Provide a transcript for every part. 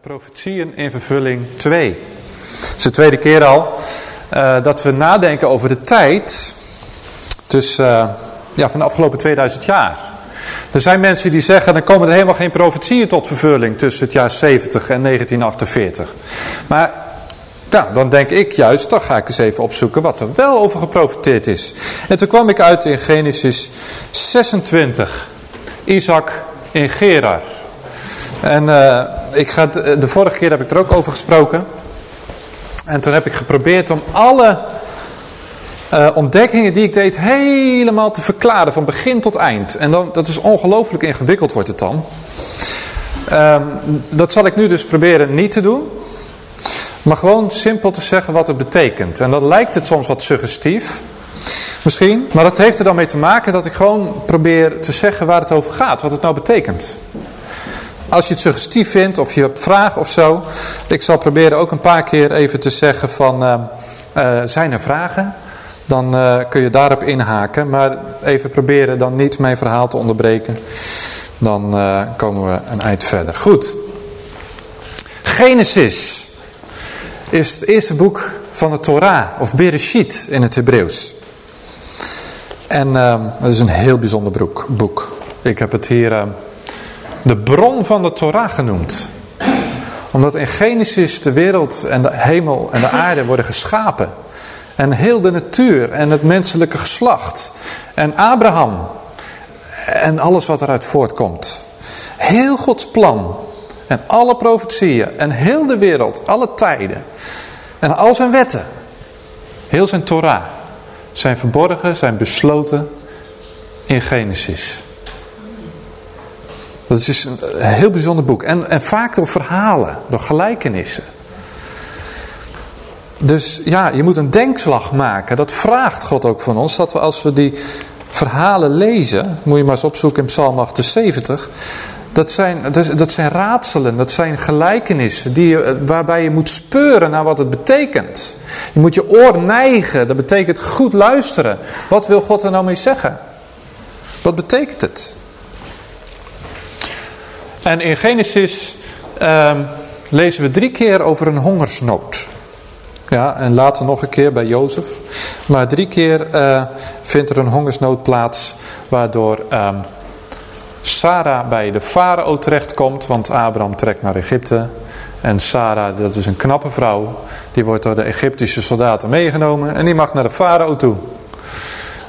Profetieën in vervulling 2. Het is de tweede keer al uh, dat we nadenken over de tijd tussen, uh, ja, van de afgelopen 2000 jaar. Er zijn mensen die zeggen, dan komen er helemaal geen profetieën tot vervulling tussen het jaar 70 en 1948. Maar ja, dan denk ik juist, dan ga ik eens even opzoeken wat er wel over geprofiteerd is. En toen kwam ik uit in Genesis 26, Isaac in Gerar. En uh, ik ga, de vorige keer heb ik er ook over gesproken. En toen heb ik geprobeerd om alle uh, ontdekkingen die ik deed helemaal te verklaren van begin tot eind. En dan, dat is ongelooflijk ingewikkeld wordt het dan. Um, dat zal ik nu dus proberen niet te doen. Maar gewoon simpel te zeggen wat het betekent. En dan lijkt het soms wat suggestief. Misschien. Maar dat heeft er dan mee te maken dat ik gewoon probeer te zeggen waar het over gaat. Wat het nou betekent. Als je het suggestief vindt of je hebt vragen of zo. Ik zal proberen ook een paar keer even te zeggen van... Uh, uh, zijn er vragen? Dan uh, kun je daarop inhaken. Maar even proberen dan niet mijn verhaal te onderbreken. Dan komen we een eind verder. Goed. Genesis is het eerste boek van de Torah. Of Bereshit in het Hebreeuws. En het is een heel bijzonder boek. boek. Ik heb het hier de bron van de Torah genoemd. Omdat in Genesis de wereld en de hemel en de aarde worden geschapen. En heel de natuur en het menselijke geslacht. En Abraham. En alles wat eruit voortkomt. Heel Gods plan. En alle profetieën. En heel de wereld. Alle tijden. En al zijn wetten. Heel zijn Torah. Zijn verborgen, zijn besloten in Genesis. Dat is een heel bijzonder boek. En, en vaak door verhalen, door gelijkenissen. Dus ja, je moet een denkslag maken. Dat vraagt God ook van ons. Dat we als we die verhalen lezen, moet je maar eens opzoeken in Psalm 78. Dat zijn, dat zijn raadselen, dat zijn gelijkenissen die je, waarbij je moet speuren naar wat het betekent. Je moet je oor neigen, dat betekent goed luisteren. Wat wil God er nou mee zeggen? Wat betekent het? En in Genesis um, lezen we drie keer over een hongersnood. Ja, en later nog een keer bij Jozef. Maar drie keer uh, vindt er een hongersnood plaats waardoor um, Sarah bij de farao terechtkomt. Want Abraham trekt naar Egypte. En Sarah, dat is een knappe vrouw, die wordt door de Egyptische soldaten meegenomen. En die mag naar de farao toe.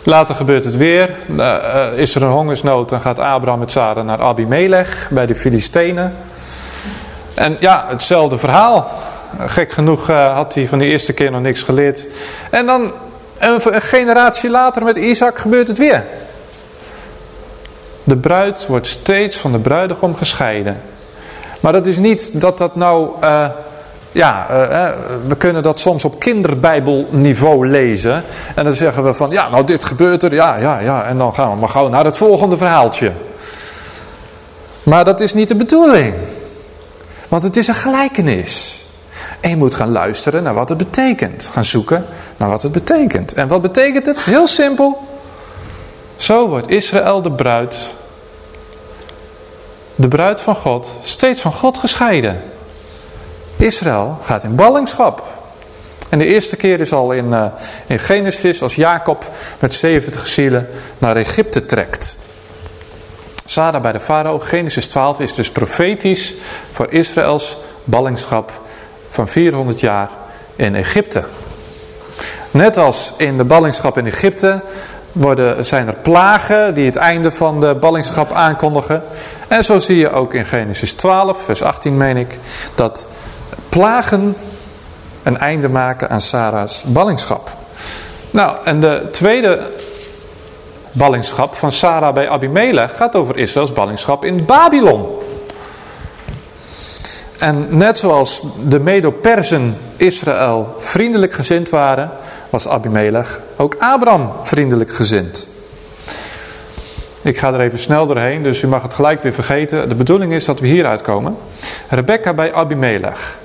Later gebeurt het weer. Uh, is er een hongersnood, dan gaat Abraham met Sarah naar Abimelech bij de Filistenen. En ja, hetzelfde verhaal. Gek genoeg uh, had hij van de eerste keer nog niks geleerd. En dan een, generatie later met Isaac gebeurt het weer. De bruid wordt steeds van de bruidegom gescheiden. Maar dat is niet dat dat nou... Uh, ja, uh, we kunnen dat soms op kinderbijbelniveau lezen. En dan zeggen we van, ja, nou dit gebeurt er, ja, ja, ja. En dan gaan we maar gauw naar het volgende verhaaltje. Maar dat is niet de bedoeling. Want het is een gelijkenis. En je moet gaan luisteren naar wat het betekent. Gaan zoeken naar wat het betekent. En wat betekent het? Heel simpel. Zo wordt Israël de bruid, de bruid van God, steeds van God gescheiden. Israël gaat in ballingschap. En de eerste keer is al in, uh, in Genesis als Jacob met 70 zielen naar Egypte trekt. Sarah bij de farao, Genesis 12 is dus profetisch voor Israëls ballingschap van 400 jaar in Egypte. Net als in de ballingschap in Egypte worden, zijn er plagen die het einde van de ballingschap aankondigen. En zo zie je ook in Genesis 12, vers 18 meen ik, dat plagen een einde maken aan Sarah's ballingschap. Nou, en de tweede ballingschap van Sarah bij Abimelech gaat over Israëls ballingschap in Babylon. En net zoals de Medo-Persen Israël vriendelijk gezind waren, was Abimelech ook Abraham vriendelijk gezind. Ik ga er even snel doorheen, dus u mag het gelijk weer vergeten. De bedoeling is dat we hieruit komen. Rebecca bij Abimelech.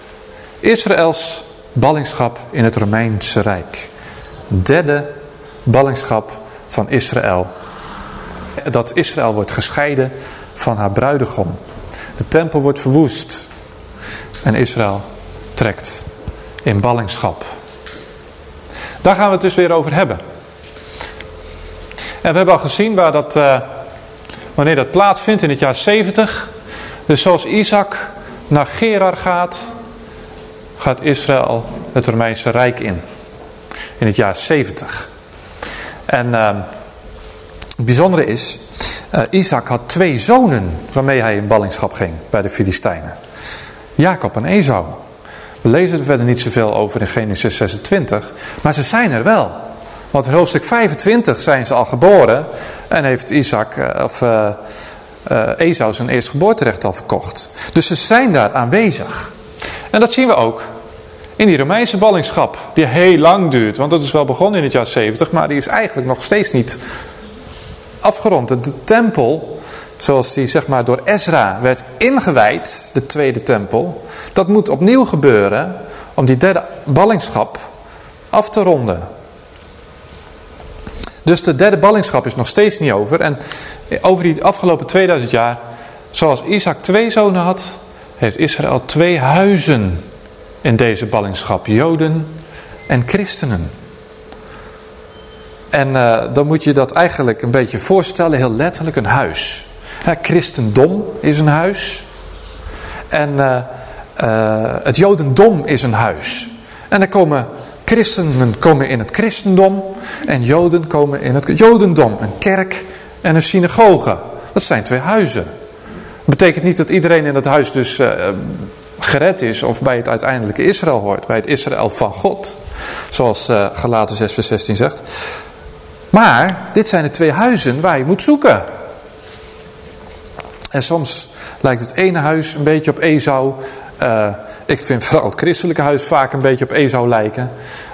Israëls ballingschap in het Romeinse Rijk. Derde ballingschap van Israël. Dat Israël wordt gescheiden van haar bruidegom. De tempel wordt verwoest. En Israël trekt in ballingschap. Daar gaan we het dus weer over hebben. En we hebben al gezien waar dat, uh, wanneer dat plaatsvindt in het jaar 70. Dus zoals Isaac naar Gerar gaat, gaat Israël het Romeinse Rijk in. In het jaar 70. En uh, het bijzondere is, uh, Isaac had twee zonen waarmee hij in ballingschap ging bij de Filistijnen. Jacob en Esau. We lezen er verder niet zoveel over in Genesis 26, maar ze zijn er wel. Want hoofdstuk 25 zijn ze al geboren en heeft Isaac, uh, of uh, Esau zijn eerstgeboorterecht al verkocht. Dus ze zijn daar aanwezig. En dat zien we ook in die Romeinse ballingschap, die heel lang duurt. Want dat is wel begonnen in het jaar 70, maar die is eigenlijk nog steeds niet afgerond. De tempel, zoals die zeg maar door Ezra werd ingewijd, de tweede tempel, dat moet opnieuw gebeuren om die derde ballingschap af te ronden. Dus de derde ballingschap is nog steeds niet over. En over die afgelopen 2000 jaar, zoals Isaac twee zonen had, heeft Israël twee huizen in deze ballingschap. Joden en christenen. En uh, dan moet je dat eigenlijk een beetje voorstellen, heel letterlijk een huis. Christendom is een huis. En uh, uh, het jodendom is een huis. En dan komen christenen komen in het christendom en joden komen in het jodendom. Een kerk en een synagoge. Dat zijn twee huizen. Dat betekent niet dat iedereen in het huis dus gered is of bij het uiteindelijke Israël hoort. Bij het Israël van God. Zoals uh, Galaten 6 vers 16 zegt. Maar dit zijn de twee huizen waar je moet zoeken. En soms lijkt het ene huis een beetje op Esau. Uh, ik vind vooral het christelijke huis vaak een beetje op Esau lijken.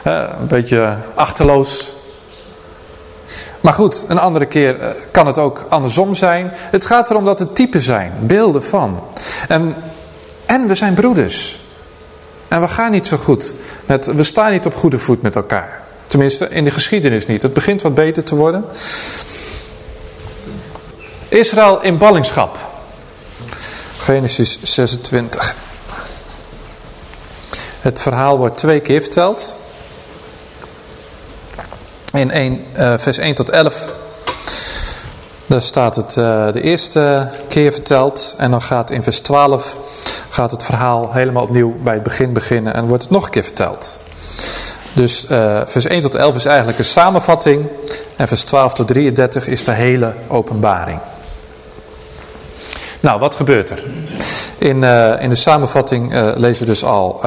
Uh, een beetje achterloos. Maar goed, een andere keer kan het ook andersom zijn. Het gaat erom dat het typen zijn, beelden van. En, en we zijn broeders. En we gaan niet zo goed. We staan niet op goede voet met elkaar. Tenminste, in de geschiedenis niet. Het begint wat beter te worden. Israël in ballingschap. Genesis 26. Het verhaal wordt twee keer verteld. In 1, uh, vers 1 tot 11. Daar staat het uh, de eerste keer verteld. En dan gaat in vers 12 gaat het verhaal helemaal opnieuw bij het begin beginnen. En wordt het nog een keer verteld. Dus uh, vers 1 tot 11 is eigenlijk een samenvatting. En vers 12 tot 33 is de hele openbaring. Nou, wat gebeurt er? In, uh, in de samenvatting uh, lezen we dus al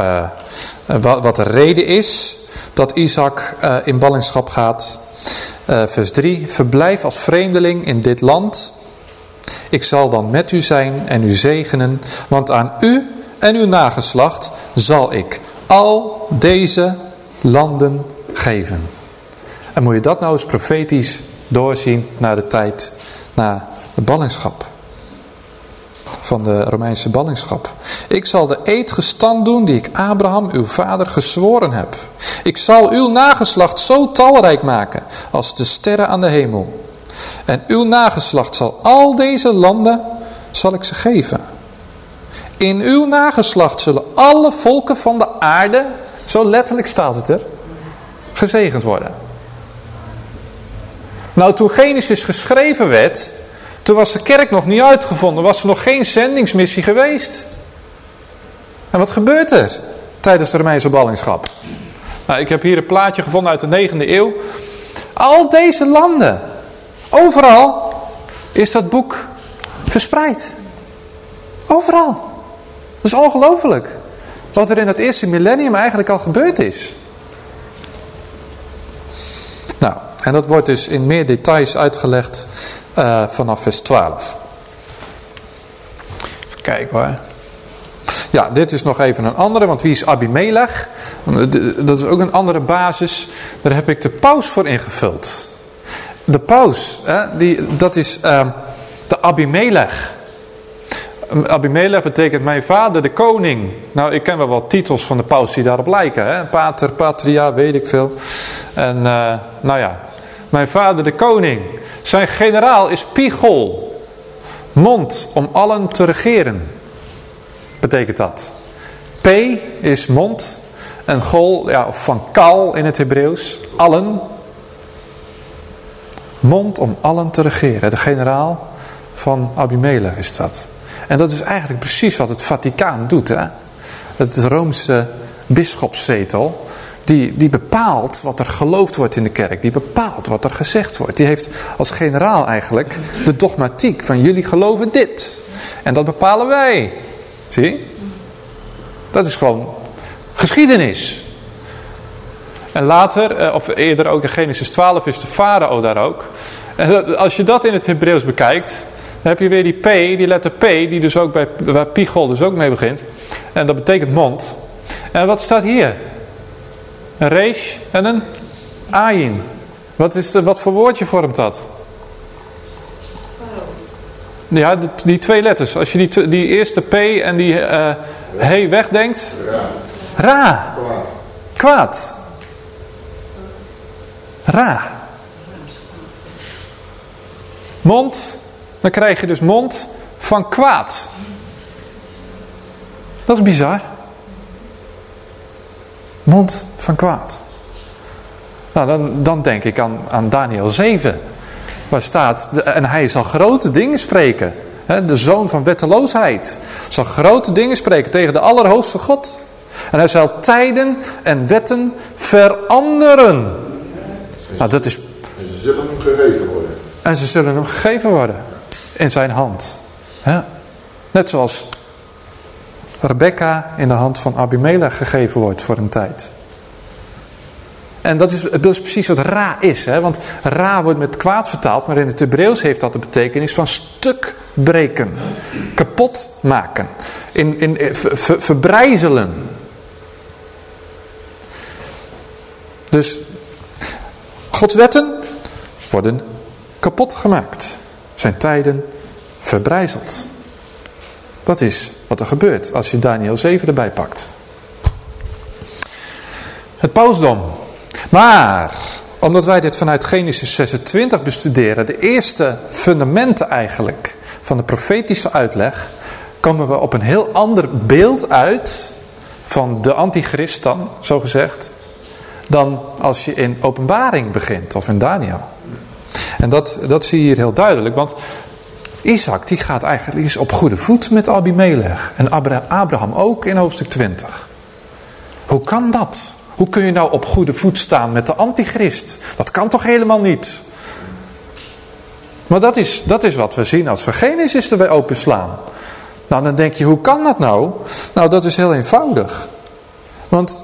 wat, wat de reden is dat Isaac in ballingschap gaat. vers 3. Verblijf als vreemdeling in dit land. Ik zal dan met u zijn en u zegenen. Want aan u en uw nageslacht zal ik al deze landen geven. En moet je dat nou eens profetisch doorzien naar de tijd, na de ballingschap. Van de Romeinse ballingschap. Ik zal de eed gestand doen die ik Abraham, uw vader, gezworen heb. Ik zal uw nageslacht zo talrijk maken als de sterren aan de hemel. En uw nageslacht zal al deze landen, zal ik ze geven. In uw nageslacht zullen alle volken van de aarde zo letterlijk staat het er. Gezegend worden. Nou, toen Genesis geschreven werd, toen was de kerk nog niet uitgevonden. Was er nog geen zendingsmissie geweest. En wat gebeurt er tijdens de Romeinse ballingschap? Nou, ik heb hier een plaatje gevonden uit de 9e eeuw. Al deze landen, overal, is dat boek verspreid. Overal. Dat is ongelooflijk. Wat er in het eerste millennium eigenlijk al gebeurd is. Nou, en dat wordt dus in meer details uitgelegd uh, vanaf vers 12. Even kijken hoor. Ja, dit is nog even een andere, want wie is Abimelech? Dat is ook een andere basis. Daar heb ik de paus voor ingevuld. de paus, hè, die, dat is uh, de Abimelech. Abimelech betekent mijn vader, de koning. Nou, ik ken wel wat titels van de paus die daarop lijken. Hè? Pater, patria, weet ik veel. En uh, nou ja, mijn vader, de koning. Zijn generaal is Pichol. Mond om allen te regeren. Betekent dat. P is mond. En gol, ja, van kal in het Hebreeuws. Allen. Mond om allen te regeren. De generaal van Abimelech is dat. En dat is eigenlijk precies wat het Vaticaan doet. Hè? Het Roomse bisschopszetel. Die, die bepaalt wat er geloofd wordt in de kerk. Die bepaalt wat er gezegd wordt. Die heeft als generaal eigenlijk de dogmatiek van jullie geloven dit. En dat bepalen wij. Zie? Dat is gewoon geschiedenis. En later, eh, of eerder ook in Genesis 12 is de farao daar ook. En als je dat in het Hebreeuws bekijkt, dan heb je weer die P, die letter P, die dus ook bij, waar Pichol dus ook mee begint. En dat betekent mond. En wat staat hier? Een resh en een ayin. Wat, is wat voor woordje vormt dat? Ja, die, twee letters. Als je die, die eerste P en die uh, he wegdenkt. Ra. Kwaad. Kwaad. Ra. Mond. Dan krijg je dus mond van kwaad. Dat is bizar. Mond van kwaad. Nou, dan, dan denk ik aan, aan Daniel 7. Waar staat, en hij zal grote dingen spreken. De zoon van wetteloosheid. Zal grote dingen spreken tegen de Allerhoogste God. En hij zal tijden en wetten veranderen. Nou, dat is... En ze zullen hem gegeven worden. En ze zullen hem gegeven worden. In zijn hand. Net zoals Rebecca in de hand van Abimelech gegeven wordt voor een tijd. En dat is, precies wat ra is. Hè? Want ra wordt met kwaad vertaald, maar in het Hebreeuws heeft dat de betekenis van stuk breken. Kapot maken. In, in, ver, verbrijzelen. Dus Gods wetten worden kapot gemaakt. Zijn tijden verbrijzeld. Dat is wat er gebeurt als je Daniel 7 erbij pakt. Het pausdom. Maar, omdat wij dit vanuit Genesis 26 bestuderen, de eerste fundamenten eigenlijk van de profetische uitleg, komen we op een heel ander beeld uit van de antichrist dan, zo gezegd, dan als je in openbaring begint of in Daniel. En dat, dat zie je hier heel duidelijk, want Isaac die gaat eigenlijk is op goede voet met Abimelech. En Abraham ook in hoofdstuk 20. Hoe kan dat? Hoe kun je nou op goede voet staan met de antichrist? Dat kan toch helemaal niet? Maar dat is, dat is wat we zien als we Genesis erbij openslaan. Nou, dan denk je, hoe kan dat nou? Nou, dat is heel eenvoudig. Want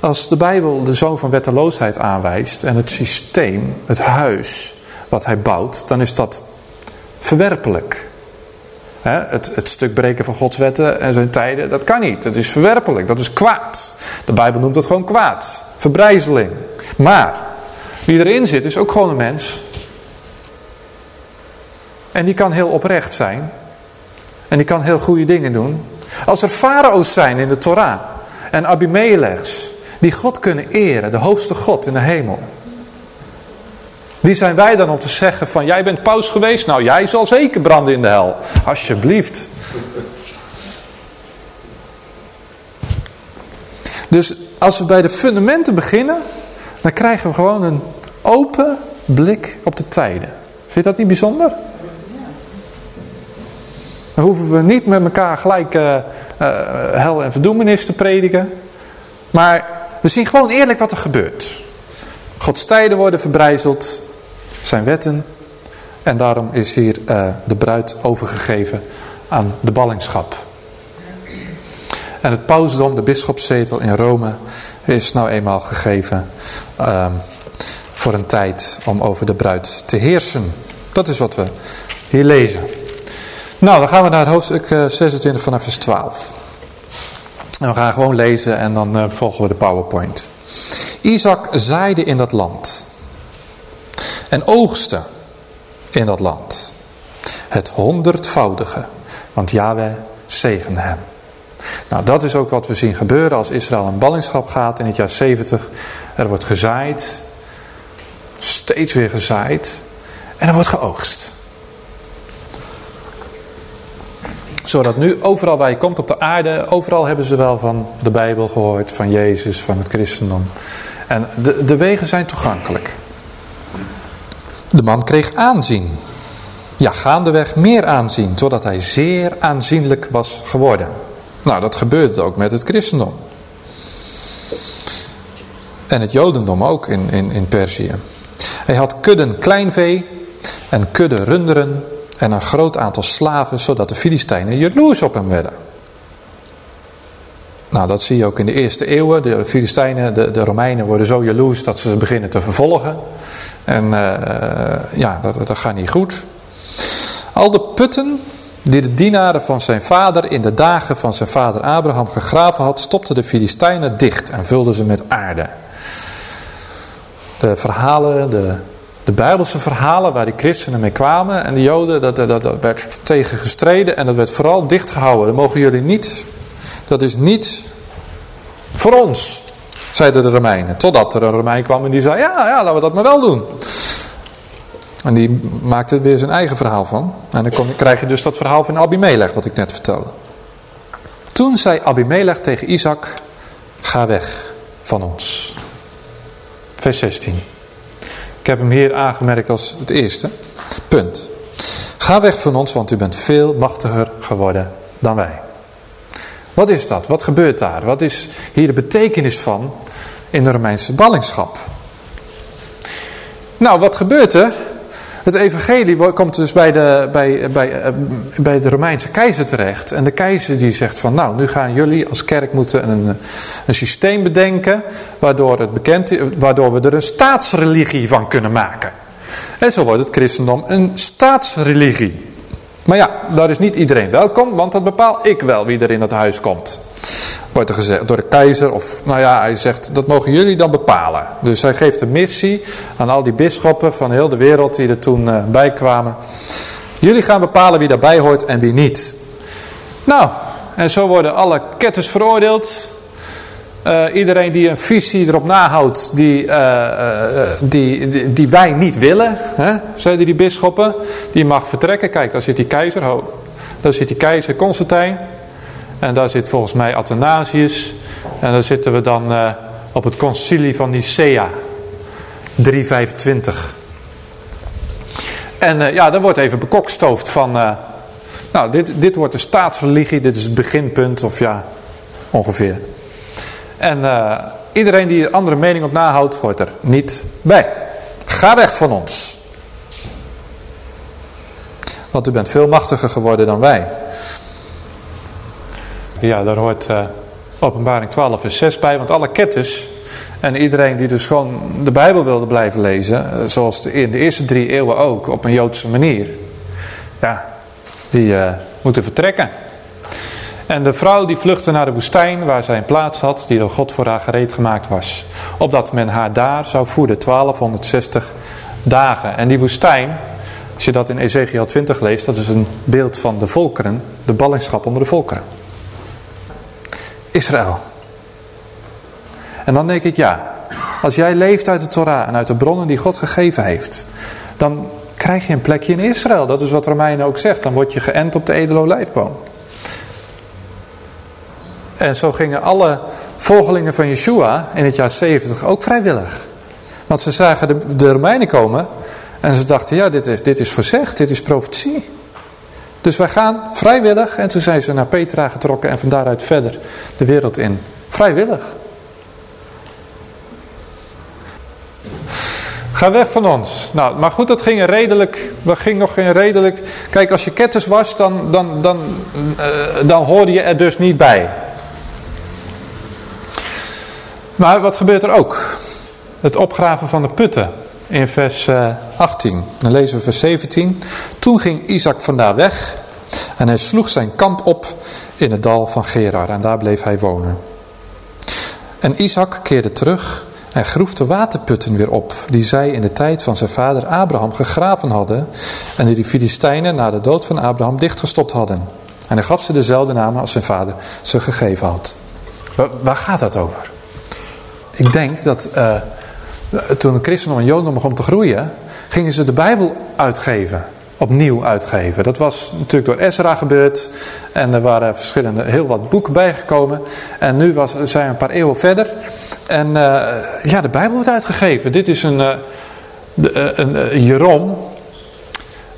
als de Bijbel de zoon van wetteloosheid aanwijst en het systeem, het huis wat hij bouwt, dan is dat verwerpelijk. het, het stuk breken van Gods wetten en zijn tijden, dat kan niet. Dat is verwerpelijk, dat is kwaad. De Bijbel noemt dat gewoon kwaad. Verbrijzeling. Maar, wie erin zit is ook gewoon een mens. En die kan heel oprecht zijn. En die kan heel goede dingen doen. Als er farao's zijn in de Torah en Abimelechs die God kunnen eren, de hoogste God in de hemel. Wie zijn wij dan om te zeggen van jij bent paus geweest? Nou jij zal zeker branden in de hel. Alsjeblieft. Dus als we bij de fundamenten beginnen, dan krijgen we gewoon een open blik op de tijden. Vind je dat niet bijzonder? Dan hoeven we niet met elkaar gelijk uh, hel en verdoemenis te prediken. Maar we zien gewoon eerlijk wat er gebeurt. Gods tijden worden verbrijzeld zijn wetten. En daarom is hier uh, de bruid overgegeven aan de ballingschap. En het pausdom, de bisschopszetel in Rome, is nou eenmaal gegeven uh, voor een tijd om over de bruid te heersen. Dat is wat we hier lezen. Nou, dan gaan we naar hoofdstuk 26 eh, vanaf vers 12. En we gaan gewoon lezen en dan uh, volgen we de powerpoint. Isaac zaaide in dat land. En oogsten in dat land. Het honderdvoudige, want Yahweh zegen hem. Nou, dat is ook wat we zien gebeuren als Israël in ballingschap gaat in het jaar 70. Er wordt gezaaid, steeds weer gezaaid en er wordt geoogst. Zodat nu overal waar je komt op de aarde, overal hebben ze wel van de Bijbel gehoord, van Jezus, van het christendom. En de, de wegen zijn toegankelijk. De man kreeg aanzien. Ja, gaandeweg meer aanzien, totdat hij zeer aanzienlijk was geworden. Nou, dat gebeurde ook met het christendom. En het jodendom ook in, in, in Perzië. Hij had kudden kleinvee en kudden runderen en een groot aantal slaven, zodat de Filistijnen jaloers op hem werden. Nou, dat zie je ook in de eerste eeuwen. De Filistijnen, de, de Romeinen worden zo jaloers dat ze beginnen te vervolgen. En uh, ja, dat, dat gaat niet goed. Al de putten die de dienaren van zijn vader in de dagen van zijn vader Abraham gegraven had, stopten de Filistijnen dicht en vulden ze met aarde. De verhalen, de, de Bijbelse verhalen waar die christenen mee kwamen en de joden, dat, dat, dat werd tegen gestreden en dat werd vooral dichtgehouden. Dat mogen jullie niet, dat is niet voor ons, zeiden de Romeinen. Totdat er een Romein kwam en die zei, ja, ja laten we dat maar wel doen. En die maakte er weer zijn eigen verhaal van. En dan kom, krijg je dus dat verhaal van Abimelech wat ik net vertelde. Toen zei Abimelech tegen Isaac, ga weg van ons. Vers 16. Ik heb hem hier aangemerkt als het eerste. Punt. Ga weg van ons, want u bent veel machtiger geworden dan wij. Wat is dat? Wat gebeurt daar? Wat is hier de betekenis van in de Romeinse ballingschap? Nou, wat gebeurt er? Het evangelie komt dus bij de, bij, bij, eh, bij de Romeinse keizer terecht. En de keizer die zegt van nou, nu gaan jullie als kerk moeten een, een systeem bedenken. Waardoor, het bekend, waardoor we er een staatsreligie van kunnen maken. En zo wordt het christendom een staatsreligie. Maar ja, daar is niet iedereen welkom, want dat bepaal ik wel wie er in het huis komt wordt er gezegd, door de keizer. Of nou ja, hij zegt, dat mogen jullie dan bepalen. Dus hij geeft een missie aan al die bisschoppen van heel de wereld die er toen uh, bij kwamen. Jullie gaan bepalen wie daarbij hoort en wie niet. Nou, en zo worden alle ketters veroordeeld. Uh, iedereen die een visie erop nahoudt die, uh, die, die, die, wij niet willen, hè, zeiden die bisschoppen, die mag vertrekken. Kijk, daar zit die keizer, daar zit die keizer Constantijn. En daar zit volgens mij Athanasius. En daar zitten we dan op het concilie van Nicea. 325. En ja, dan wordt even bekokstoofd van... Nou, dit, dit wordt de staatsreligie. Dit is het beginpunt. Of ja, ongeveer. En iedereen die een andere mening op nahoudt, hoort er niet bij. Ga weg van ons. Want u bent veel machtiger geworden dan wij. Ja, daar hoort uh, openbaring 12 vers 6 bij. Want alle ketters en iedereen die dus gewoon de Bijbel wilde blijven lezen. Uh, zoals in de eerste drie eeuwen ook, op een Joodse manier. Ja, die moeten vertrekken. En de vrouw die vluchtte naar de woestijn waar zij een plaats had die door God voor haar gereed gemaakt was. Opdat men haar daar zou voeden, 1260 dagen. En die woestijn, als je dat in Ezekiel 20 leest, dat is een beeld van de volkeren, de ballingschap onder de volkeren. Israël. En dan denk ik, ja, als jij leeft uit de Torah en uit de bronnen die God gegeven heeft, dan krijg je een plekje in Israël. Dat is wat Romeinen ook zegt. Dan word je geënt op de edele olijfboom. En zo gingen alle volgelingen van Yeshua in het jaar 70 ook vrijwillig. Want ze zagen de, de Romeinen komen en ze dachten, ja, dit is, dit is voorzegd, dit is profetie. Dus wij gaan vrijwillig. En toen zijn ze naar Petra getrokken en van daaruit verder de wereld in. Vrijwillig. Ga weg van ons. Nou, maar goed, dat ging redelijk. Dat ging nog geen redelijk. Kijk, als je ketters was, dan, dan, dan, uh, dan hoorde je er dus niet bij. Maar wat gebeurt er ook? Het opgraven van de putten in vers 18. Eh, Dan lezen we vers 17. Toen ging Isaac vandaar weg en hij sloeg zijn kamp op in het dal van Gerar en daar bleef hij wonen. En Isaac keerde terug Hij groef de waterputten weer op, die zij in de tijd van zijn vader Abraham gegraven hadden en die de Filistijnen na de dood van Abraham dichtgestopt hadden. En hij gaf ze dezelfde namen als zijn vader ze gegeven had. Waar gaat dat over? Ik denk dat uh, toen het christendom en jodendom begon te groeien, gingen ze de Bijbel uitgeven. Opnieuw uitgeven. Dat was natuurlijk door Ezra gebeurd. En er waren verschillende, heel wat boeken bijgekomen. En nu was, zijn we een paar eeuwen verder. En uh, ja, de Bijbel wordt uitgegeven. Dit is een, uh, een, een Jeroen.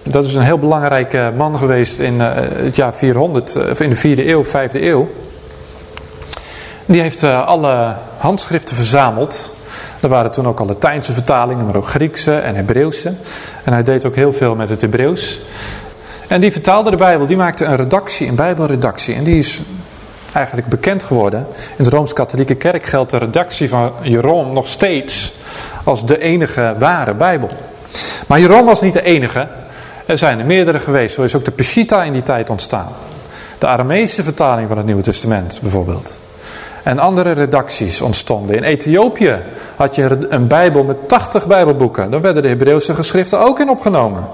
Dat is een heel belangrijke man geweest in het jaar 400, of in de 4e eeuw, 5e eeuw. Die heeft alle handschriften verzameld. Er waren toen ook al Latijnse vertalingen, maar ook Griekse en Hebreeuwse. En hij deed ook heel veel met het Hebreeuws. En die vertaalde de Bijbel, die maakte een redactie, een Bijbelredactie. En die is eigenlijk bekend geworden. In de Rooms-Katholieke Kerk geldt de redactie van Jeroen nog steeds als de enige ware Bijbel. Maar Jeroen was niet de enige. Er zijn er meerdere geweest. Zo is ook de Peshitta in die tijd ontstaan. De Aramese vertaling van het Nieuwe Testament bijvoorbeeld. En andere redacties ontstonden. In Ethiopië had je een bijbel met 80 bijbelboeken. Dan werden de Hebreeuwse geschriften ook in opgenomen.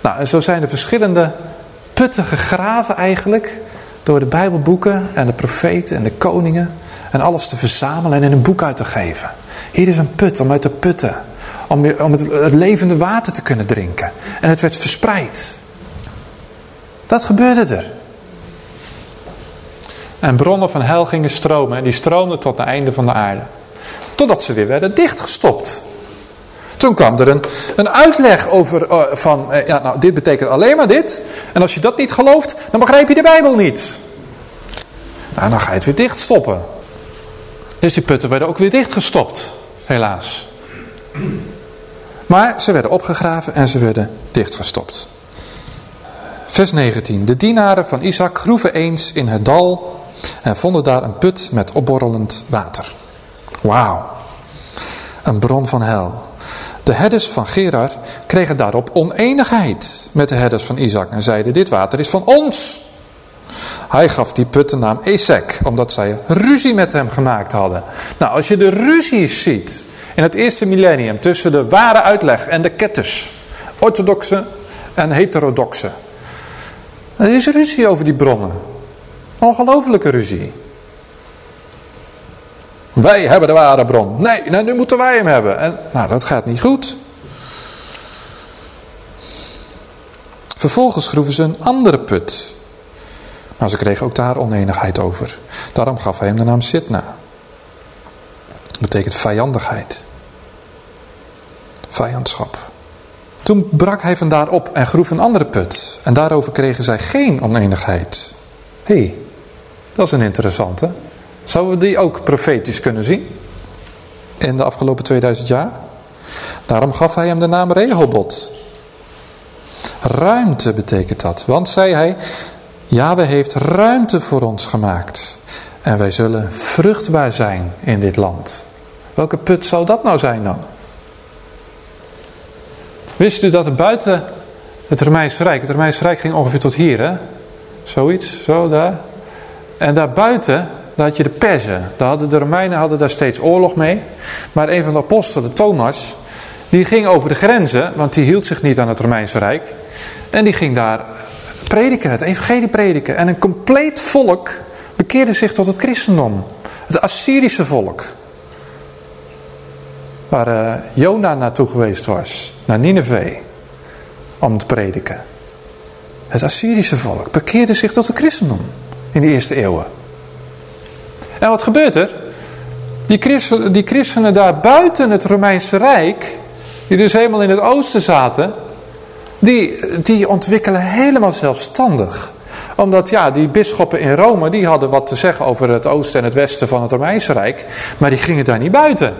Nou, en zo zijn er verschillende putten gegraven eigenlijk. Door de bijbelboeken en de profeten en de koningen. En alles te verzamelen en in een boek uit te geven. Hier is een put om uit te putten. Om, om het levende water te kunnen drinken. En het werd verspreid. Dat gebeurde er. En bronnen van hel gingen stromen. En die stroomden tot het einde van de aarde. Totdat ze weer werden dichtgestopt. Toen kwam er een, een uitleg over uh, van, uh, ja, nou, dit betekent alleen maar dit. En als je dat niet gelooft, dan begrijp je de Bijbel niet. Nou, dan ga je het weer dichtstoppen. Dus die putten werden ook weer dichtgestopt, helaas. Maar ze werden opgegraven en ze werden dichtgestopt. Vers 19. De dienaren van Isaac groeven eens in het dal en vonden daar een put met opborrelend water. Wauw, een bron van hel. De herders van Gerar kregen daarop oneenigheid met de herders van Isaac en zeiden dit water is van ons. Hij gaf die put de naam Esek, omdat zij ruzie met hem gemaakt hadden. Nou, als je de ruzie ziet in het eerste millennium tussen de ware uitleg en de ketters, orthodoxe en heterodoxe. Er is ruzie over die bronnen. Ongelofelijke ruzie. Wij hebben de ware bron. Nee, nou, nu moeten wij hem hebben. En, nou, dat gaat niet goed. Vervolgens groeven ze een andere put. Maar ze kregen ook daar oneenigheid over. Daarom gaf hij hem de naam Sitna. Dat betekent vijandigheid. Vijandschap. Toen brak hij vandaar op en groef een andere put. En daarover kregen zij geen oneenigheid. Hé, hey, dat is een interessante. Zouden we die ook profetisch kunnen zien? In de afgelopen 2000 jaar? Daarom gaf hij hem de naam Rehobot. Ruimte betekent dat. Want, zei hij, Yahweh heeft ruimte voor ons gemaakt. En wij zullen vruchtbaar zijn in dit land. Welke put zou dat nou zijn dan? Wist u dat buiten het Romeinse Rijk, het Romeinse Rijk ging ongeveer tot hier hè? Zoiets, zo daar. En daarbuiten, daar had je de Perzen. Daar hadden de Romeinen hadden daar steeds oorlog mee. Maar een van de apostelen, Thomas, die ging over de grenzen, want die hield zich niet aan het Romeinse Rijk. En die ging daar prediken, het evangelie prediken. En een compleet volk bekeerde zich tot het christendom. Het Assyrische volk. Waar uh, Jona naartoe geweest was, naar Nineveh, om te prediken. Het Assyrische volk bekeerde zich tot het christendom in de eerste eeuwen. En wat gebeurt er? Die christenen, die christenen daar buiten het Romeinse Rijk, die dus helemaal in het oosten zaten, die, die ontwikkelen helemaal zelfstandig. Omdat ja, die bisschoppen in Rome, die hadden wat te zeggen over het oosten en het westen van het Romeinse Rijk, maar die gingen daar niet buiten.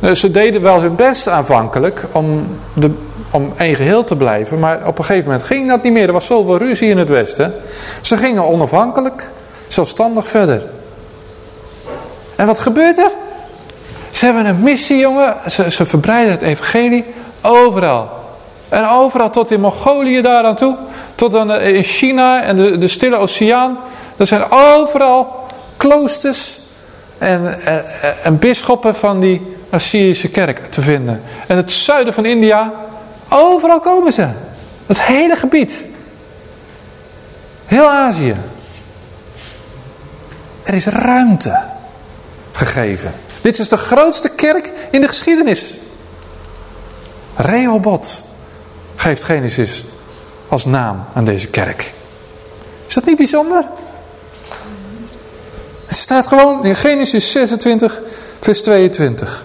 Dus ze deden wel hun best aanvankelijk om, de, om één geheel te blijven. Maar op een gegeven moment ging dat niet meer. Er was zoveel ruzie in het Westen. Ze gingen onafhankelijk, zelfstandig verder. En wat gebeurt er? Ze hebben een missie, jongen. Ze, ze verbreiden het evangelie overal. En overal tot in Mongolië daar aan toe. Tot aan, eh, in China en de, de Stille Oceaan. Er zijn overal kloosters en, en, en bisschoppen van die Assyrische kerk te vinden. En het zuiden van India, overal komen ze. Het hele gebied. Heel Azië. Er is ruimte gegeven. Dit is de grootste kerk in de geschiedenis. Rehoboth geeft Genesis als naam aan deze kerk. Is dat niet bijzonder? Het staat gewoon in Genesis 26 vers 22.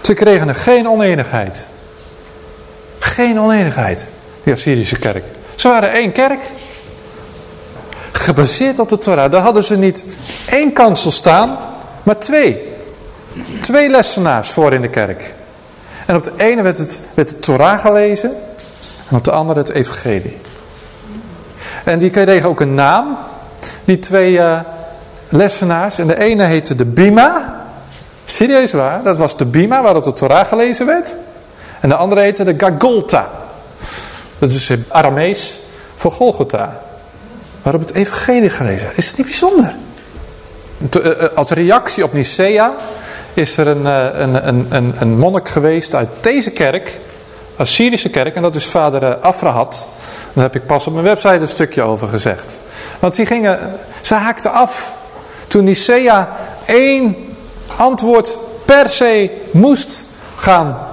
Ze kregen er geen oneenigheid. Geen oneenigheid, die Assyrische kerk. Ze waren één kerk. Gebaseerd op de Torah. Daar hadden ze niet één kansel staan, maar twee. Twee lessenaars voor in de kerk. En op de ene werd, het, de Torah gelezen en op de andere het evangelie. En die kregen ook een naam, die twee uh, lessenaars. En de ene heette de Bima. Serieus waar, dat was de Bima waarop de Torah gelezen werd. En de andere heette de Gagolta. Dat is Aramees voor Golgotha. Waarop het evangelie gelezen. Is het niet bijzonder? Als reactie op Nicea is er een, een, een, een, een monnik geweest uit deze kerk. Assyrische kerk. En dat is vader Afrahat. Daar heb ik pas op mijn website een stukje over gezegd. Want die gingen, ze haakten af. Toen Nicea één antwoord per se moest gaan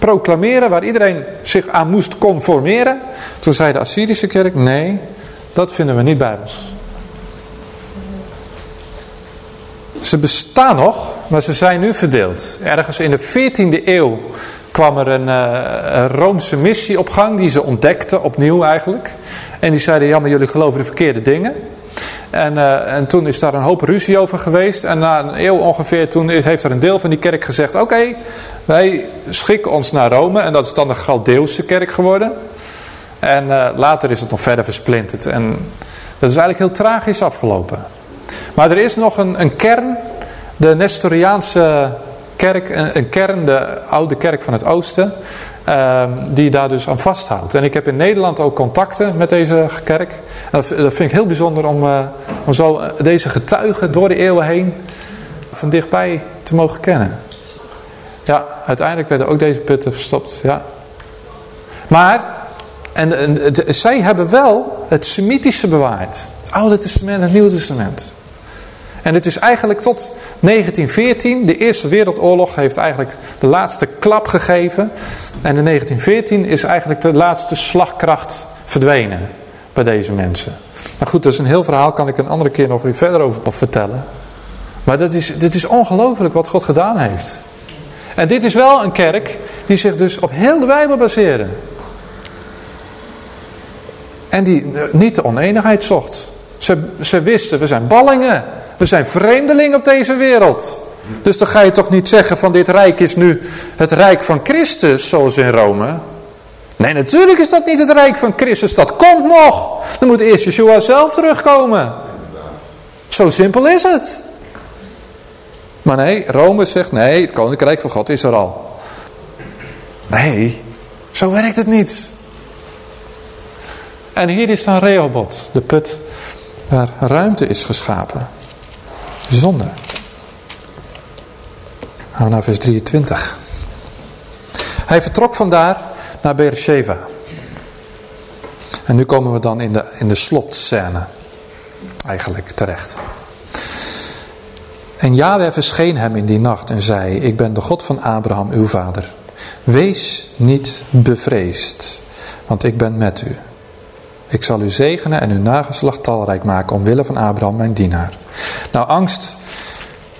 proclameren. Waar iedereen zich aan moest conformeren. Toen zei de Assyrische kerk, nee, dat vinden we niet bijbels. Ze bestaan nog, maar ze zijn nu verdeeld. Ergens in de 14e eeuw kwam er een, uh, een, Roomse missie op gang die ze ontdekten, opnieuw eigenlijk. En die zeiden, ja maar jullie geloven de verkeerde dingen. En, uh, en toen is daar een hoop ruzie over geweest. En na een eeuw ongeveer, toen heeft er een deel van die kerk gezegd... oké, wij schikken ons naar Rome. En dat is dan de Galdeeuwse kerk geworden. En uh, later is het nog verder versplinterd. En dat is eigenlijk heel tragisch afgelopen. Maar er is nog een, een kern, de Nestoriaanse kerk, een, kern, de oude kerk van het oosten, uh, die daar dus aan vasthoudt. En ik heb in Nederland ook contacten met deze kerk. Dat, vind ik heel bijzonder om, uh, om zo deze getuigen door de eeuwen heen van dichtbij te mogen kennen. Ja, uiteindelijk werden ook deze putten verstopt, ja. Maar, en, zij hebben wel het Semitische bewaard. Het Oude Testament en het Nieuwe Testament. En het is eigenlijk tot 1914, de Eerste Wereldoorlog heeft eigenlijk de laatste klap gegeven. En in 1914 is eigenlijk de laatste slagkracht verdwenen bij deze mensen. Nou goed, dat is een heel verhaal, kan ik een andere keer nog verder over vertellen. Maar dat is, dit is ongelooflijk wat God gedaan heeft. En dit is wel een kerk die zich dus op heel de Bijbel baseerde. En die niet de oneenigheid zocht. Ze, ze wisten, we zijn ballingen. We zijn vreemdelingen op deze wereld. Dus dan ga je toch niet zeggen van dit rijk is nu het rijk van Christus, zoals in Rome. Nee, natuurlijk is dat niet het rijk van Christus. Dat komt nog. Dan moet eerst Yeshua zelf terugkomen. Zo simpel is het. Maar nee, Rome zegt nee, het koninkrijk van God is er al. Nee, zo werkt het niet. En hier is dan Rehoboth, de put waar ruimte is geschapen. Bijzonder. Gaan naar vers 23. Hij vertrok vandaar naar Beersheba. En nu komen we dan in de, in de slotscène eigenlijk terecht. En Yahweh verscheen hem in die nacht en zei, ik ben de God van Abraham, uw vader. Wees niet bevreesd, want ik ben met u. Ik zal u zegenen en uw nageslacht talrijk maken omwille van Abraham, mijn dienaar. Nou, angst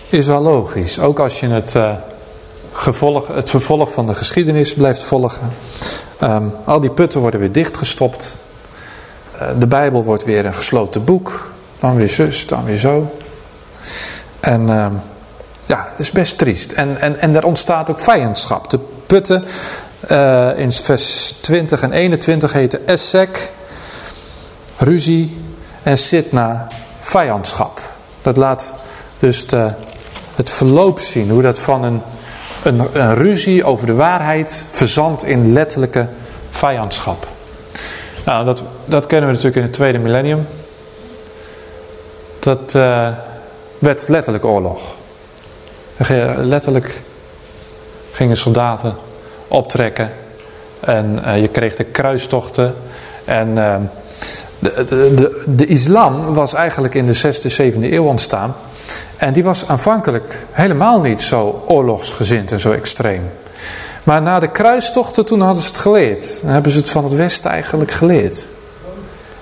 is wel logisch. Ook als je het, uh, gevolg, het vervolg van de geschiedenis blijft volgen. Um, al die putten worden weer dichtgestopt. Uh, de Bijbel wordt weer een gesloten boek. Dan weer zus, dan weer zo. En uh, ja, het is best triest. En, en, en er ontstaat ook vijandschap. De putten uh, in vers 20 en 21 heten Essek, ruzie en Sitna, vijandschap. Dat laat dus de, het verloop zien. Hoe dat van een, een, een ruzie over de waarheid verzandt in letterlijke vijandschap. Nou, dat, dat kennen we natuurlijk in het tweede millennium. Dat, uh, werd letterlijk oorlog. Letterlijk gingen soldaten optrekken. En uh, je kreeg de kruistochten. En uh, de, de, islam was eigenlijk in de 6e, 7e eeuw ontstaan. En die was aanvankelijk helemaal niet zo oorlogsgezind en zo extreem. Maar na de kruistochten, toen hadden ze het geleerd. Dan hebben ze het van het Westen eigenlijk geleerd.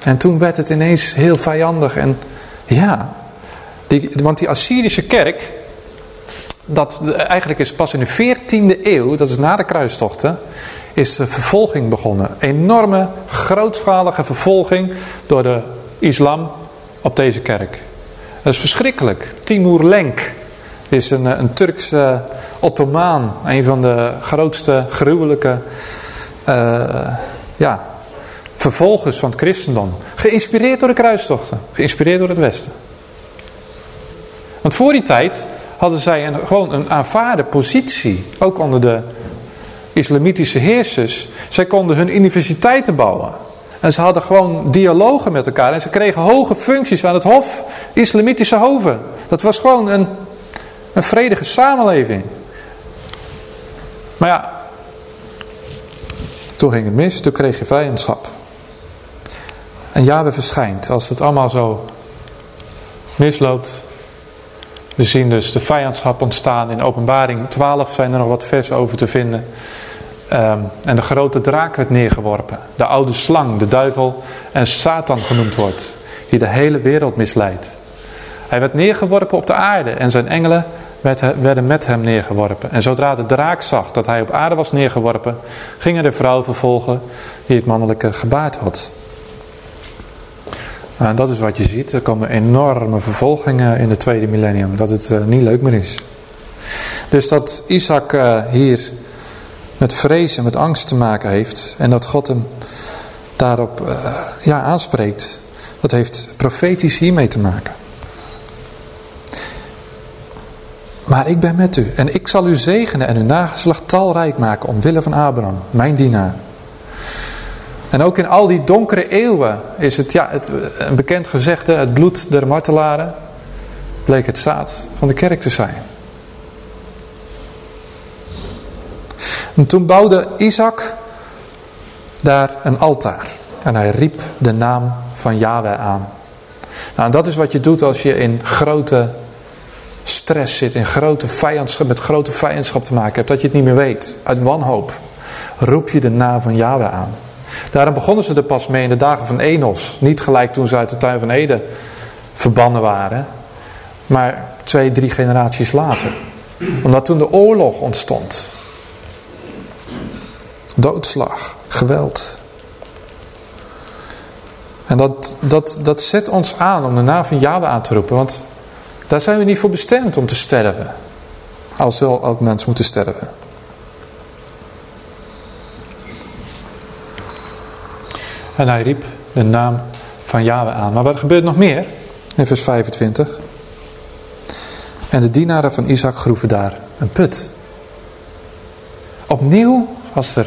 En toen werd het ineens heel vijandig. En ja, die, want die Assyrische kerk, dat eigenlijk is pas in de 14e eeuw, dat is na de kruistochten, is de vervolging begonnen. Enorme, grootschalige vervolging door de islam op deze kerk. Dat is verschrikkelijk. Timur Lenk is een, een Turkse Ottomaan. Een van de grootste gruwelijke uh, ja, vervolgers van het christendom. Geïnspireerd door de kruistochten. Geïnspireerd door het Westen. Want voor die tijd hadden zij een, gewoon een aanvaarde positie. Ook onder de islamitische heersers. Zij konden hun universiteiten bouwen. En ze hadden gewoon dialogen met elkaar. En ze kregen hoge functies aan het hof. Islamitische hoven. Dat was gewoon een, een vredige samenleving. Maar ja. Toen ging het mis. Toen kreeg je vijandschap. En Yahweh verschijnt. Als het allemaal zo misloopt. We zien dus de vijandschap ontstaan. In openbaring 12 zijn er nog wat vers over te vinden. Um, en de grote draak werd neergeworpen. De oude slang, de duivel en Satan genoemd wordt. Die de hele wereld misleidt. Hij werd neergeworpen op de aarde en zijn engelen werden met hem neergeworpen. En zodra de draak zag dat hij op aarde was neergeworpen, gingen de vrouw vervolgen die het mannelijke gebaard had. En dat is wat je ziet. Er komen enorme vervolgingen in het tweede millennium. Dat het uh, niet leuk meer is. Dus dat Isaac uh, hier met vrees en met angst te maken heeft. En dat God hem daarop uh, ja, aanspreekt. Dat heeft profetisch hiermee te maken. Maar ik ben met u en ik zal u zegenen en uw nageslacht talrijk maken omwille van Abraham, mijn dienaar. En ook in al die donkere eeuwen is het, ja, het een bekend gezegde, het bloed der martelaren, bleek het zaad van de kerk te zijn. En toen bouwde Isaac daar een altaar. En hij riep de naam van Yahweh aan. Nou, en dat is wat je doet als je in grote stress zit, in grote vijandschap, met grote vijandschap te maken hebt, dat je het niet meer weet. Uit wanhoop roep je de naam van Yahweh aan. Daarom begonnen ze er pas mee in de dagen van Enos. Niet gelijk toen ze uit de tuin van Eden verbannen waren. Maar twee, drie generaties later. Omdat toen de oorlog ontstond. Doodslag, geweld. En dat, dat, dat zet ons aan om de naam van Yahweh aan te roepen. Want daar zijn we niet voor bestemd om te sterven. Al zal elk mens moeten sterven. En hij riep de naam van Yahweh aan. Maar wat gebeurt nog meer? In vers 25. En de dienaren van Isaac groeven daar een put. Opnieuw, als er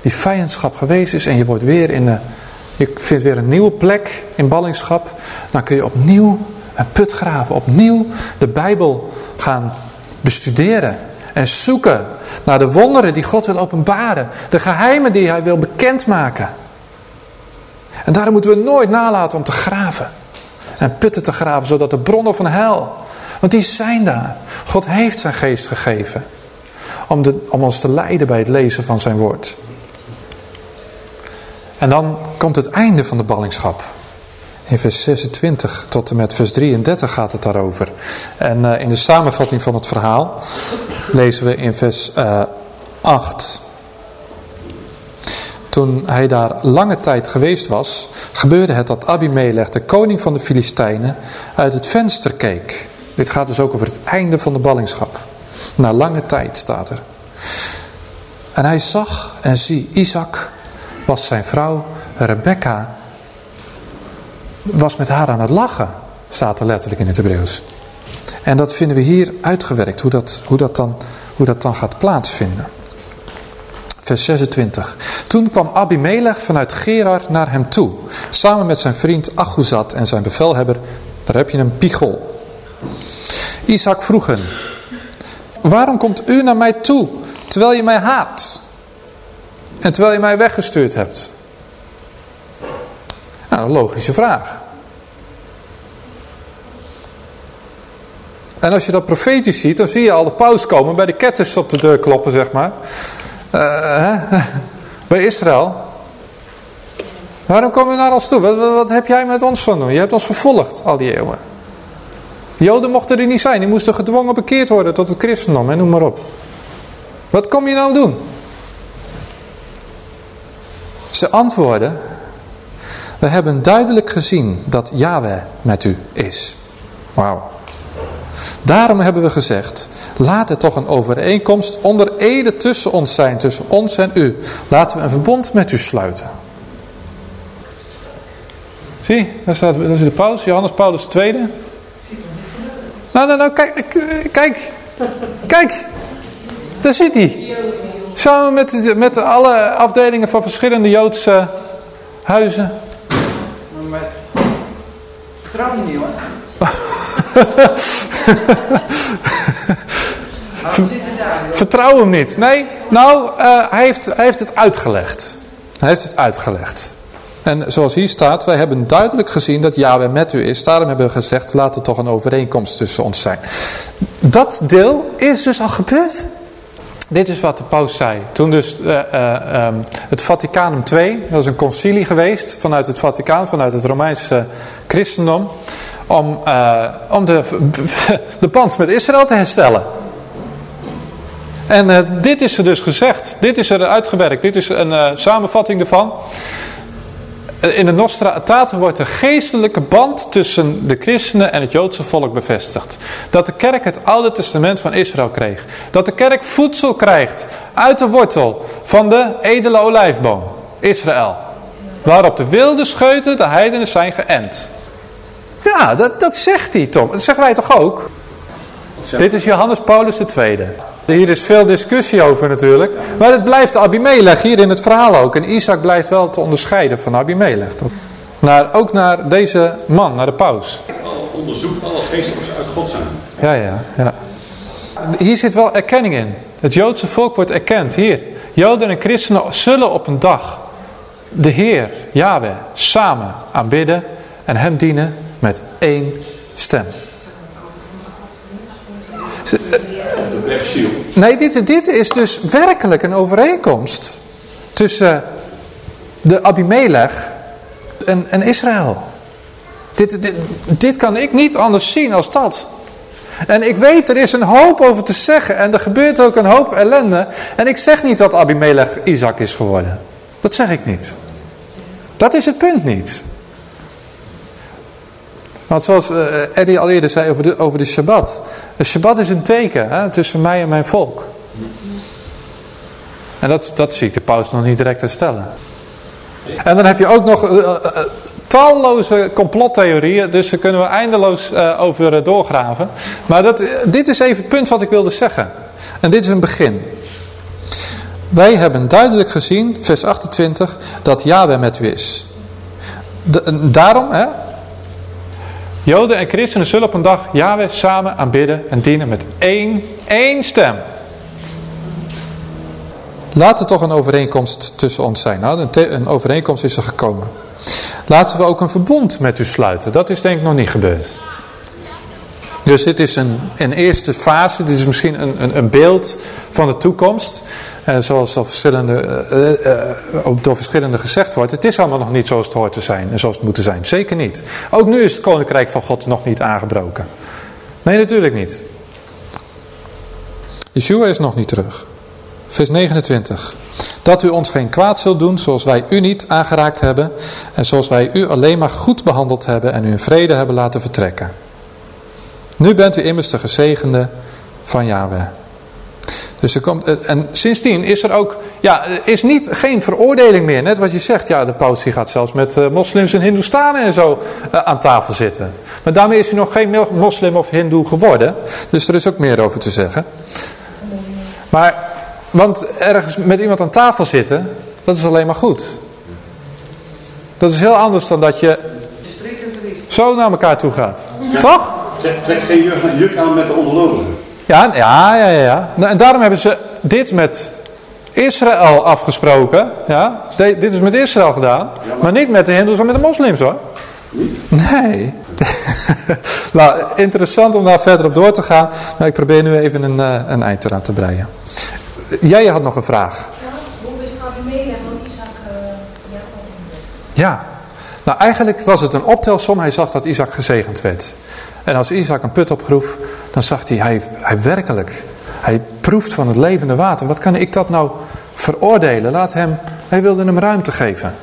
die vijandschap geweest is en je wordt weer in de, je vindt weer een nieuwe plek in ballingschap, dan kun je opnieuw een put graven. Opnieuw de Bijbel gaan bestuderen en zoeken naar de wonderen die God wil openbaren. De geheimen die hij wil bekendmaken. En daarom moeten we nooit nalaten om te graven. En putten te graven, zodat de bronnen van hel, want die zijn daar. God heeft zijn geest gegeven. Om, om ons te leiden bij het lezen van zijn woord. En dan komt het einde van de ballingschap. In vers 26 tot en met vers 33 gaat het daarover. En uh, in de samenvatting van het verhaal lezen we in vers uh, 8. Toen hij daar lange tijd geweest was, gebeurde het dat Abimelech, de koning van de Filistijnen, uit het venster keek. Dit gaat dus ook over het einde van de ballingschap. Na lange tijd staat er. En hij zag en zie, Isaac was zijn vrouw Rebecca was met haar aan het lachen, staat er letterlijk in het Hebreeuws. En dat vinden we hier uitgewerkt, hoe dat, hoe dat, dan, hoe dat dan gaat plaatsvinden. Vers 26. Toen kwam Abimelech vanuit Gerar naar hem toe, samen met zijn vriend Achuzat en zijn bevelhebber, daar heb je een piegel. Isaac vroeg hen, waarom komt u naar mij toe, terwijl je mij haat? En terwijl je mij weggestuurd hebt? Nou, een logische vraag. En als je dat profetisch ziet, dan zie je al de paus komen bij de ketters op de deur kloppen, zeg maar. Uh, bij Israël. Waarom kom je naar ons toe? Wat, heb jij met ons van doen? Je hebt ons vervolgd al die eeuwen. Joden mochten er niet zijn. Die moesten gedwongen bekeerd worden tot het christendom. En noem maar op. Wat kom je nou doen? Ze antwoorden. We hebben duidelijk gezien dat Yahweh met u is. Wauw. Daarom hebben we gezegd, laat er toch een overeenkomst onder ede tussen ons zijn, tussen ons en u. Laten we een verbond met u sluiten. Zie, daar staat daar de paus, Johannes Paulus II. Nou, nou, nou, kijk, kijk, kijk, daar zit hij. Samen met, met alle afdelingen van verschillende Joodse huizen. Met... Vertrouw je niet hoor. Vertrouw hem niet. Nee, nou, uh, hij, heeft, hij heeft het uitgelegd. Hij heeft het uitgelegd. En zoals hier staat, wij hebben duidelijk gezien dat Yahweh met u is. Daarom hebben we gezegd, laat er toch een overeenkomst tussen ons zijn. Dat deel is dus al gebeurd. Dit is wat de paus zei. Toen dus uh, uh, um, het Vaticanum II, dat is een concilie geweest vanuit het Vaticaan, vanuit het Romeinse christendom om, uh, om de, de band met Israël te herstellen. En uh, dit is er dus gezegd. Dit is er uitgewerkt. Dit is een uh, samenvatting ervan. In de Nostra Aetate wordt de geestelijke band tussen de christenen en het Joodse volk bevestigd. Dat de kerk het Oude Testament van Israël kreeg. Dat de kerk voedsel krijgt uit de wortel van de edele olijfboom, Israël. Waarop de wilde scheuten de heidenen zijn geënt. Ja, dat, dat zegt hij, Tom. Dat zeggen wij toch ook? Dit is Johannes Paulus II. Hier is veel discussie over natuurlijk. Maar het blijft Abimelech hier in het verhaal ook. En Isaac blijft wel te onderscheiden van Abimelech. Naar, ook naar deze man, naar de paus. Onderzoekt alle geesten uit God zijn. Ja, ja, ja. Hier zit wel erkenning in. Het Joodse volk wordt erkend. Hier. Joden en christenen zullen op een dag de Heer, Yahweh, samen aanbidden en hem dienen met één stem. Nee, dit, dit is dus werkelijk een overeenkomst tussen de Abimelech en, en Israël. Dit, dit, dit kan ik niet anders zien als dat. En ik weet, er is een hoop over te zeggen. En er gebeurt ook een hoop ellende. En ik zeg niet dat Abimelech Isaac is geworden. Dat zeg ik niet. Dat is het punt niet. Want zoals uh, Eddie al eerder zei over de, over de Shabbat. De Shabbat is een teken hè, tussen mij en mijn volk. En dat, dat zie ik de paus nog niet direct herstellen. En dan heb je ook nog uh, uh, talloze complottheorieën. Dus daar kunnen we eindeloos over doorgraven. Maar dat, dit is even het punt wat ik wilde zeggen. En dit is een begin. Wij hebben duidelijk gezien, vers 28, dat Yahweh met u is. De, daarom, hè, Joden en christenen zullen op een dag Yahweh samen aanbidden en dienen met één, één stem. Laat er toch een overeenkomst tussen ons zijn. Nou, een overeenkomst is er gekomen. Laten we ook een verbond met u sluiten. Dat is denk ik nog niet gebeurd. Dus dit is een, eerste fase, dit is misschien een, een, een beeld van de toekomst. En eh, zoals al verschillende, uh, door verschillende gezegd wordt, het is allemaal nog niet zoals het hoort te zijn en zoals het moet zijn. Zeker niet. Ook nu is het koninkrijk van God nog niet aangebroken. Nee, natuurlijk niet. Yeshua is nog niet terug. Vers 29. Dat u ons geen kwaad zult doen zoals wij u niet aangeraakt hebben en zoals wij u alleen maar goed behandeld hebben en u in vrede hebben laten vertrekken. Nu bent u immers de gezegende van Yahweh. Dus er komt, eh, en sindsdien is er ook, ja, is niet, geen veroordeling meer. Net wat je zegt, ja, de paus die gaat zelfs met uh, moslims en hindoestanen en zo uh, aan tafel zitten. Maar daarmee is hij nog geen moslim of hindoe geworden. Dus er is ook meer over te zeggen. Maar, want ergens met iemand aan tafel zitten, dat is alleen maar goed. Dat is heel anders dan dat je zo naar elkaar toe gaat. Toch? Trek, trek geen juk, juk aan met de ongelovigen. Ja, ja, ja, ja. Nou, en daarom hebben ze dit met Israël afgesproken. Ja? De- dit is met Israël gedaan. Maar niet met de hindoes of met de moslims hoor. Nee. nou, interessant om daar verder op door te gaan. Maar ik probeer nu even een, eh, een eind eraan te breien. Jij had nog een vraag. Hoe is Abimelech van Isaac Jacob ontdekt? Ja. Nou, eigenlijk was het een optelsom. Hij zag dat Isaac gezegend werd. En als Isaac een put opgroef, dan zag hij, hij, werkelijk, hij proeft van het levende water. Wat kan ik dat nou veroordelen? Laat hem, hij wilde hem ruimte geven.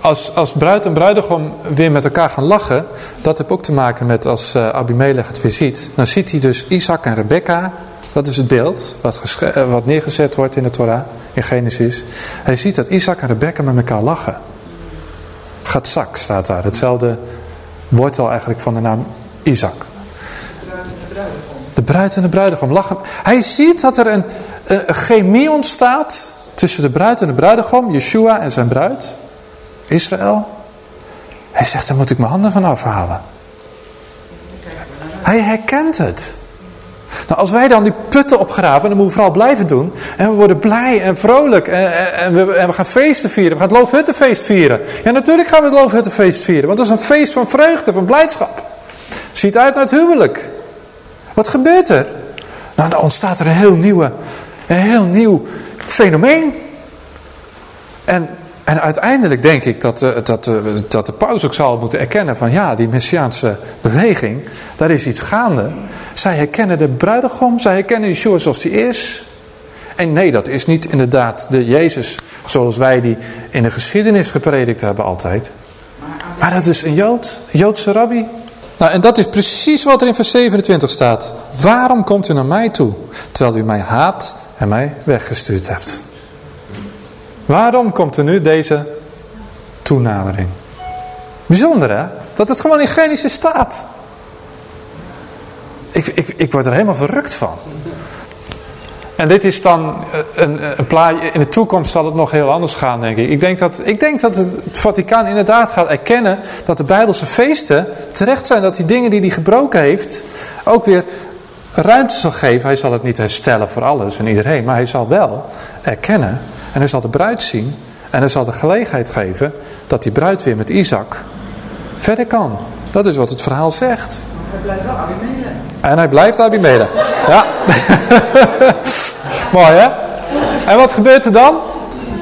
Als, als bruid en bruidegom weer met elkaar gaan lachen, dat heeft ook te maken met als uh, Abimelech het weer ziet. Dan ziet hij dus Isaac en Rebecca, dat is het beeld wat, eh, wat neergezet wordt in de Torah, in Genesis. Hij ziet dat Isaac en Rebecca met elkaar lachen. Gatzak staat daar, hetzelfde wortel eigenlijk van de naam Isaac. De bruid en de bruidegom lachen. Hij ziet dat er een, een, chemie ontstaat tussen de bruid en de bruidegom, Yeshua en zijn bruid, Israël. Hij zegt, daar moet ik mijn handen van afhalen. Hij herkent het. Nou, als wij dan die putten opgraven, dan moeten we vooral blijven doen. En we worden blij en vrolijk. En, en, we gaan feesten vieren. We gaan het Loofhuttenfeest vieren. Ja, natuurlijk gaan we het Loofhuttenfeest vieren. Want dat is een feest van vreugde, van blijdschap. Ziet uit naar het huwelijk. Wat gebeurt er? Nou, dan ontstaat er een heel, nieuwe, een heel nieuw fenomeen. En, en uiteindelijk denk ik dat, uh, dat, uh, dat de paus ook zal moeten erkennen van ja, die Messiaanse beweging, daar is iets gaande. Zij herkennen de bruidegom, zij herkennen Yeshua zoals hij is. En nee, dat is niet inderdaad de Jezus zoals wij die in de geschiedenis gepredikt hebben altijd. Maar dat is een Jood, een Joodse rabbi. Nou, en dat is precies wat er in vers 27 staat. Waarom komt u naar mij toe, terwijl u mij haat en mij weggestuurd hebt? Waarom komt er nu deze toenadering? Bijzonder hè? Dat het gewoon in Genesis staat. Ik, ik, ik word er helemaal verrukt van. En dit is dan een, een plaatje. In de toekomst zal het nog heel anders gaan, denk ik. Ik denk dat, ik denk dat het, het Vaticaan inderdaad gaat erkennen dat de Bijbelse feesten terecht zijn. Dat die dingen die hij gebroken heeft ook weer ruimte zal geven. Hij zal het niet herstellen voor alles en iedereen. Maar hij zal wel erkennen. En hij zal de bruid zien. En hij zal de gelegenheid geven dat die bruid weer met Isaac verder kan. Dat is wat het verhaal zegt. Hij blijft wel Abimelech. En hij blijft Abimelech. Ja. Mooi hè? En wat gebeurt er dan?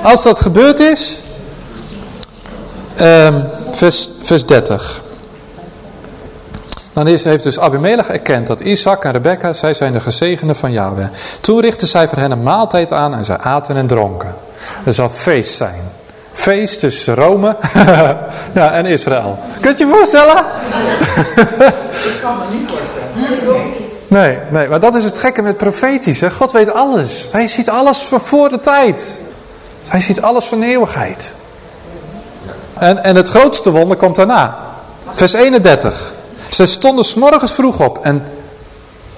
Als dat gebeurd is. Um, vers, vers 30. Dan is, heeft dus Abimelech erkend dat Isaac en Rebecca, zij zijn de gezegenden van Yahweh. Toen richtte zij voor hen een maaltijd aan en zij aten en dronken. Er zal feest zijn. Feest tussen Rome ja, en Israël. Kunt je je voorstellen? Ik kan me niet voorstellen. Ik ook niet. Nee, nee, maar dat is het gekke met profetisch. Hè? God weet alles. Hij ziet alles van voor de tijd. Hij ziet alles van de eeuwigheid. En, en het grootste wonder komt daarna. Vers 31. Zij stonden s morgens vroeg op en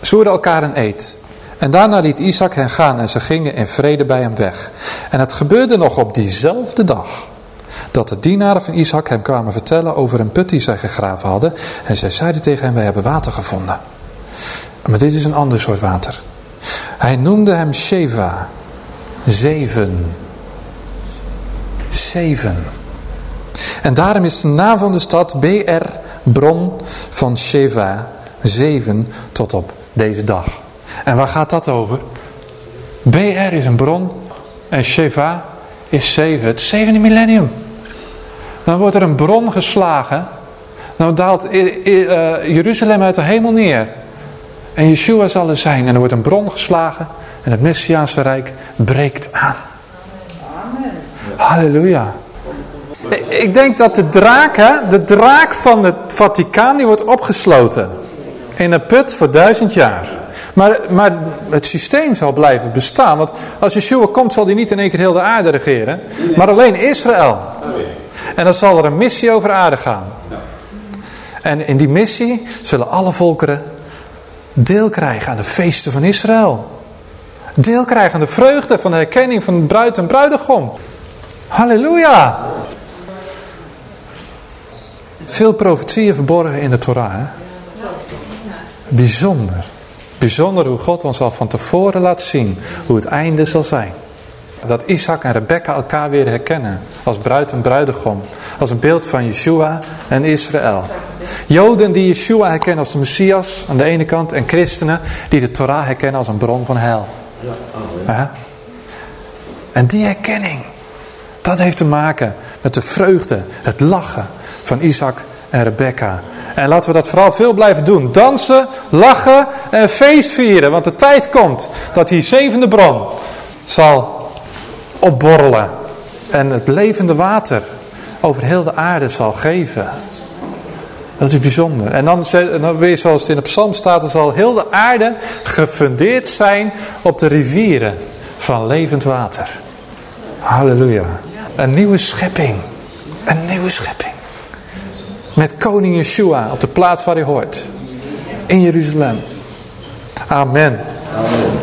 zwoerden elkaar een eed. En daarna liet Isaac hen gaan en ze gingen in vrede bij hem weg. En het gebeurde nog op diezelfde dag. Dat de dienaren van Isaac hem kwamen vertellen over een put die zij gegraven hadden. En zij zeiden tegen hem, wij hebben water gevonden. Maar dit is een ander soort water. Hij noemde hem Sheva. Zeven. Zeven. En daarom is de naam van de stad BR, bron van Sheva. Zeven tot op deze dag. En waar gaat dat over? BR is een bron en Sheva is zeven. Het zevende millennium. Dan wordt er een bron geslagen. Dan daalt Jeruzalem uit de hemel neer. En Yeshua zal er zijn. En er wordt een bron geslagen. En het Messiaanse Rijk breekt aan. Amen. Halleluja. Ik denk dat de draak, de draak van het Vaticaan, die wordt opgesloten. In een put voor duizend jaar. Maar, maar het systeem zal blijven bestaan. Want als Yeshua komt, zal hij niet in één keer heel de aarde regeren. Maar alleen Israël. En dan zal er een missie over aarde gaan. En in die missie zullen alle volkeren deel krijgen aan de feesten van Israël. Deel krijgen aan de vreugde van de herkenning van bruid en bruidegom. Halleluja! Veel profetieën verborgen in de Torah. Bijzonder. Bijzonder hoe God ons al van tevoren laat zien hoe het einde zal zijn. Dat Isaac en Rebecca elkaar weer herkennen als bruid en bruidegom. Als een beeld van Yeshua en Israël. Joden die Yeshua herkennen als de Messias aan de ene kant. En christenen die de Torah herkennen als een bron van hel. Hè? En die herkenning, dat heeft te maken met de vreugde, het lachen van Isaac en Rebecca. En laten we dat vooral veel blijven doen. Dansen, lachen en feest vieren. Want de tijd komt dat die zevende bron zal opborrelen. En het levende water over heel de aarde zal geven. Dat is bijzonder. En dan, dan weer zoals het in de psalm staat, dan zal heel de aarde gefundeerd zijn op de rivieren van levend water. Halleluja. Een nieuwe schepping. Een nieuwe schepping. Met koning Yeshua op de plaats waar hij hoort. In Jeruzalem. Amen. Shema